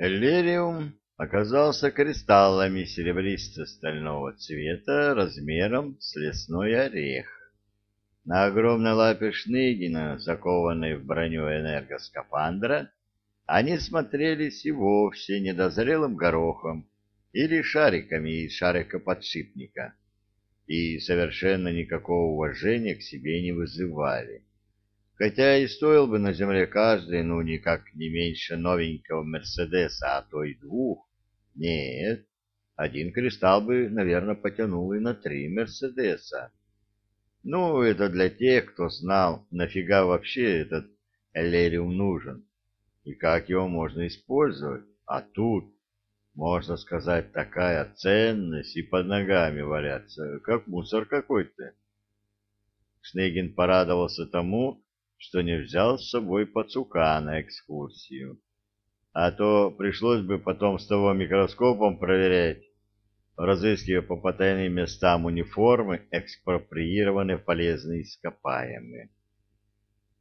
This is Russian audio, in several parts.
Эллериум оказался кристаллами серебристо-стального цвета размером с лесной орех. На огромной лапе Шныгина, закованной в броню энергоскафандра, они смотрелись и вовсе недозрелым горохом или шариками из шарикоподшипника, и совершенно никакого уважения к себе не вызывали. Хотя и стоил бы на земле каждый, ну, никак не меньше новенького Мерседеса, а то и двух. Нет, один кристалл бы, наверное, потянул и на три Мерседеса. Ну, это для тех, кто знал, нафига вообще этот эллериум нужен и как его можно использовать. А тут, можно сказать, такая ценность и под ногами валяться, как мусор какой-то. Шнегин порадовался тому, что не взял с собой пацука на экскурсию. А то пришлось бы потом с того микроскопом проверять, разыскивая по потайным местам униформы, экспроприированные полезные ископаемые.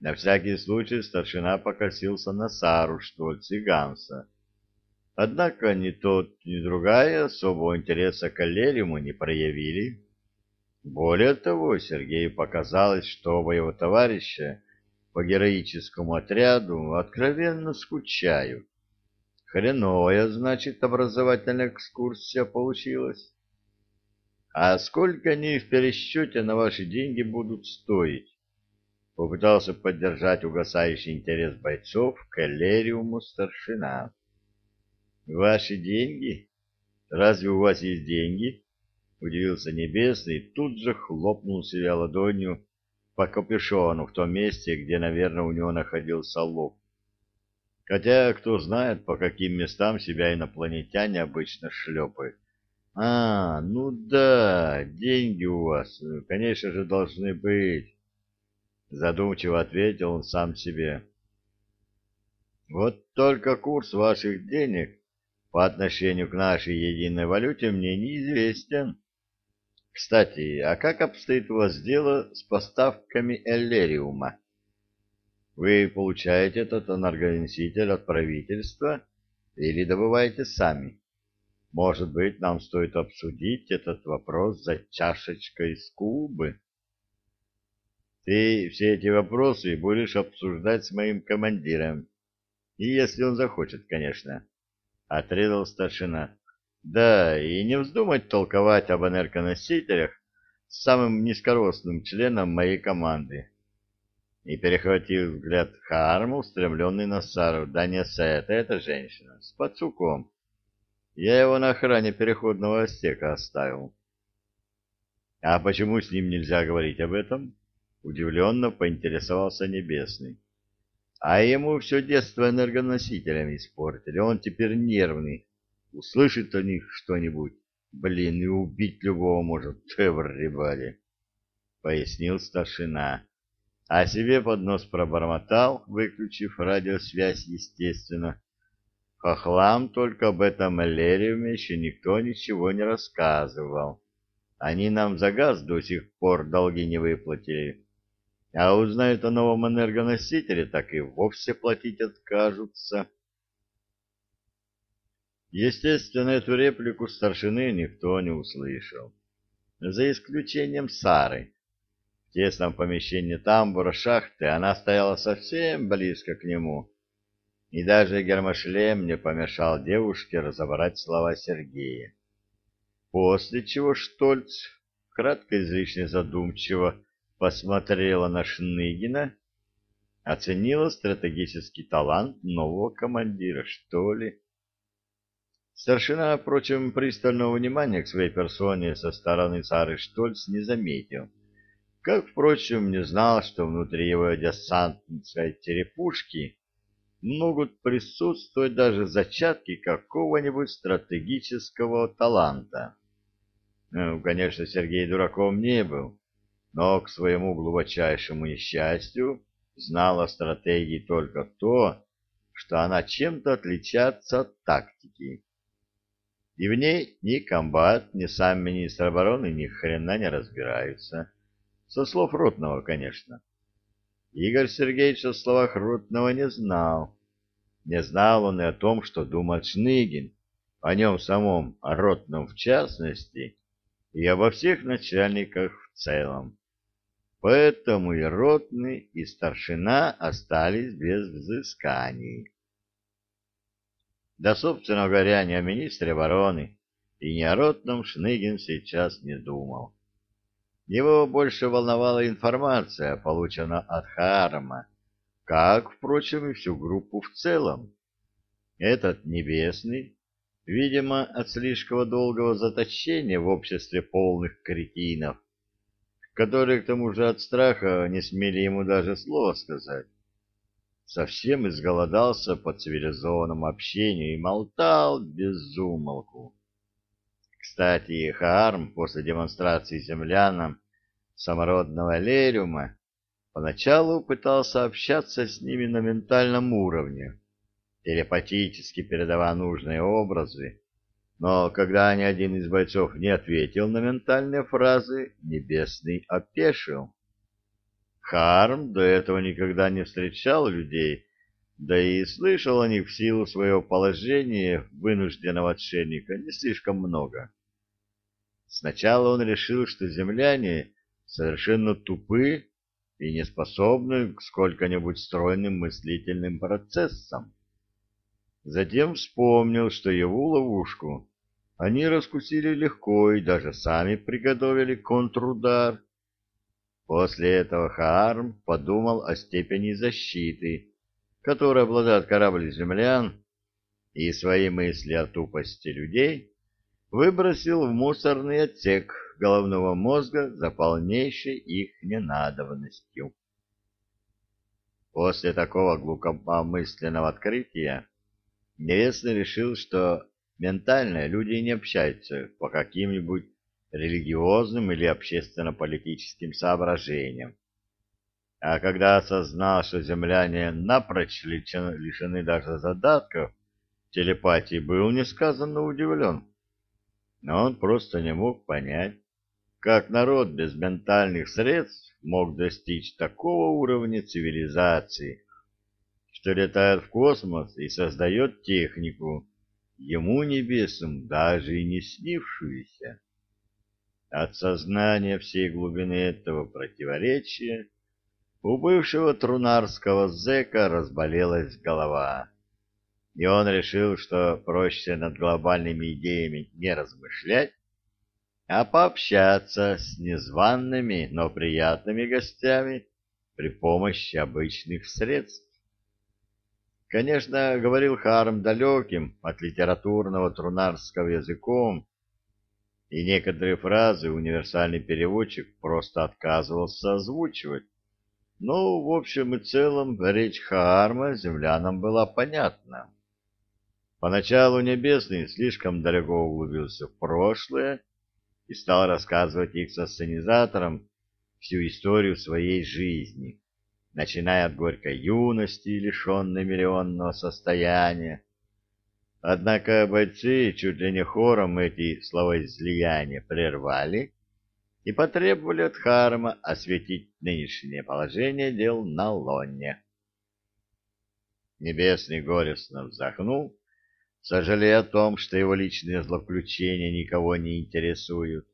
На всякий случай старшина покосился на Сару, Штольц и Ганса. Однако ни тот, ни другая особого интереса к Аллериму не проявили. Более того, Сергею показалось, что оба его товарища по героическому отряду откровенно скучают. Хреновая, значит, образовательная экскурсия получилась. А сколько они в пересчете на ваши деньги будут стоить? Попытался поддержать угасающий интерес бойцов к эллериуму старшина. Ваши деньги? Разве у вас есть деньги? Удивился Небесный, тут же хлопнул себя ладонью по капюшону в том месте, где, наверное, у него находился лоб. Хотя, кто знает, по каким местам себя инопланетяне обычно шлепают. А, ну да, деньги у вас, конечно же, должны быть. Задумчиво ответил он сам себе. Вот только курс ваших денег по отношению к нашей единой валюте мне неизвестен. Кстати, а как обстоит у вас дело с поставками эллериума? Вы получаете этот энергоноситель от правительства или добываете сами? Может быть, нам стоит обсудить этот вопрос за чашечкой с Кубы? Ты все эти вопросы будешь обсуждать с моим командиром. И если он захочет, конечно. Отрезал старшина. Да, и не вздумать толковать об энергоносителях с самым низкорослым членом моей команды и перехватил взгляд Харма, устремленный на Сару. Да не Сета, это женщина, с пацуком. Я его на охране переходного остека оставил. А почему с ним нельзя говорить об этом? Удивленно поинтересовался Небесный. А ему все детство энергоносителями испортили, он теперь нервный. Услышит о них что-нибудь, блин, и убить любого может, everybody, — пояснил старшина а себе под нос пробормотал, выключив радиосвязь, естественно. Хохлам только об этом Эллериуме еще никто ничего не рассказывал. Они нам за газ до сих пор долги не выплатили. А узнают о новом энергоносителе, так и вовсе платить откажутся. Естественно, эту реплику старшины никто не услышал. За исключением Сары тесном помещении тамбура шахты она стояла совсем близко к нему, и даже гермошлем не помешал девушке разобрать слова Сергея. После чего Штольц, кратко излишне задумчиво, посмотрела на Шныгина, оценила стратегический талант нового командира, что ли. Старшина, впрочем, пристального внимания к своей персоне со стороны Сары Штольц не заметил как, впрочем, не знал, что внутри его десантной черепушки могут присутствовать даже зачатки какого-нибудь стратегического таланта. Ну, конечно, Сергей дураком не был, но к своему глубочайшему несчастью знал о стратегии только то, что она чем-то отличается от тактики. И в ней ни комбат, ни сам министр обороны ни хрена не разбираются. Со слов Ротного, конечно. Игорь Сергеевич о словах Ротного не знал. Не знал он и о том, что думает Шныгин, о нем самом, о Ротном в частности, и обо всех начальниках в целом. Поэтому и Ротный, и Старшина остались без взысканий. Да, собственно говоря, не о министре обороны и не о Ротном Шныгин сейчас не думал. Его больше волновала информация, полученная от Харма, как, впрочем, и всю группу в целом. Этот Небесный, видимо, от слишком долгого заточения в обществе полных кретинов, которые, к тому же, от страха не смели ему даже слова сказать, совсем изголодался по цивилизованному общению и молтал без умолку. Кстати, Хаарм после демонстрации землянам самородного лериума поначалу пытался общаться с ними на ментальном уровне, телепатически передавая нужные образы, но когда ни один из бойцов не ответил на ментальные фразы, Небесный опешил. Харм до этого никогда не встречал людей, да и слышал о них в силу своего положения вынужденного отшельника не слишком много. Сначала он решил, что земляне совершенно тупы и не способны к сколько-нибудь стройным мыслительным процессам. Затем вспомнил, что его ловушку они раскусили легко и даже сами приготовили контрудар. После этого Хаарм подумал о степени защиты, которой обладает корабль землян, и свои мысли о тупости людей выбросил в мусорный отсек головного мозга за полнейшей их ненадобностью. После такого глубокомысленного открытия Невестный решил, что ментально люди не общаются по каким-нибудь религиозным или общественно-политическим соображениям. А когда осознал, что земляне напрочь лишены даже задатков телепатии, был несказанно удивлен. Но он просто не мог понять, как народ без ментальных средств мог достичь такого уровня цивилизации, что летает в космос и создает технику, ему небесным даже и не снившуюся. От сознания всей глубины этого противоречия у бывшего трунарского зэка разболелась голова, и он решил, что проще над глобальными идеями не размышлять, а пообщаться с незваными, но приятными гостями при помощи обычных средств. Конечно, говорил Харм далеким от литературного трунарского языком, и некоторые фразы универсальный переводчик просто отказывался озвучивать. Но, в общем и целом, речь Хаарма землянам была понятна. Поначалу Небесный слишком далеко углубился в прошлое и стал рассказывать их со сценизатором всю историю своей жизни, начиная от горькой юности, лишенной миллионного состояния, Однако бойцы чуть ли не хором эти словоизлияния прервали и потребовали от Харма осветить нынешнее положение дел на лоне. Небесный горестно вздохнул, сожалея о том, что его личные злоключения никого не интересуют,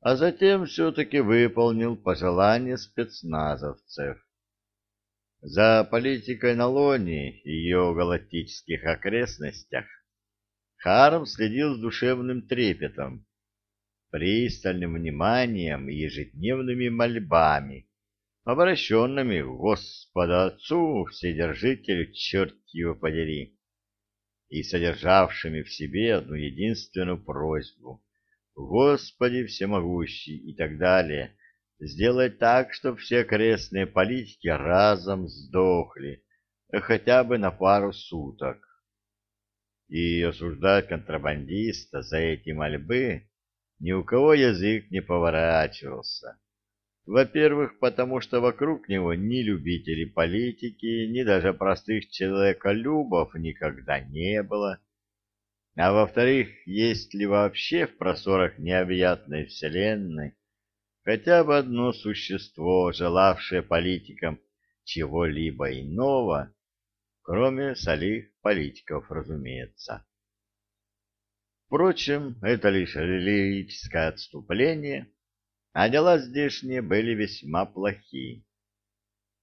а затем все-таки выполнил пожелание спецназовцев. За политикой на Лоне и ее галактических окрестностях Харм следил с душевным трепетом, пристальным вниманием и ежедневными мольбами, обращенными к Господа Отцу, Вседержителю, черт его подери, и содержавшими в себе одну единственную просьбу «Господи всемогущий» и так далее — сделать так, чтобы все крестные политики разом сдохли, хотя бы на пару суток. И осуждать контрабандиста за эти мольбы ни у кого язык не поворачивался. Во-первых, потому что вокруг него ни любителей политики, ни даже простых человеколюбов никогда не было. А во-вторых, есть ли вообще в просторах необъятной вселенной хотя бы одно существо, желавшее политикам чего-либо иного, кроме солих политиков, разумеется. Впрочем, это лишь лирическое отступление, а дела здешние были весьма плохи.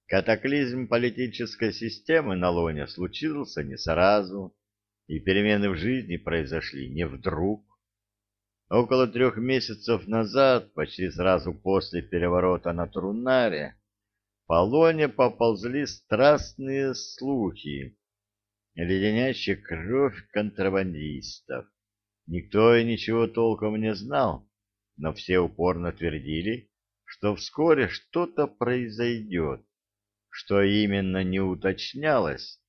Катаклизм политической системы на Лоне случился не сразу, и перемены в жизни произошли не вдруг. Около трех месяцев назад, почти сразу после переворота на Трунаре, по Лоне поползли страстные слухи, леденящие кровь контрабандистов. Никто и ничего толком не знал, но все упорно твердили, что вскоре что-то произойдет. Что именно не уточнялось,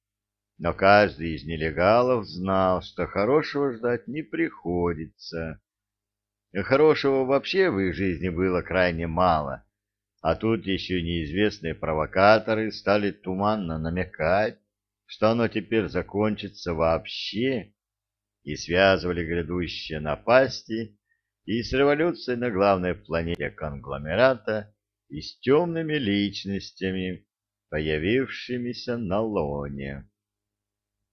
но каждый из нелегалов знал, что хорошего ждать не приходится. Хорошего вообще в их жизни было крайне мало, а тут еще неизвестные провокаторы стали туманно намекать, что оно теперь закончится вообще и связывали грядущие напасти и с революцией на главной планете конгломерата и с темными личностями, появившимися на лоне.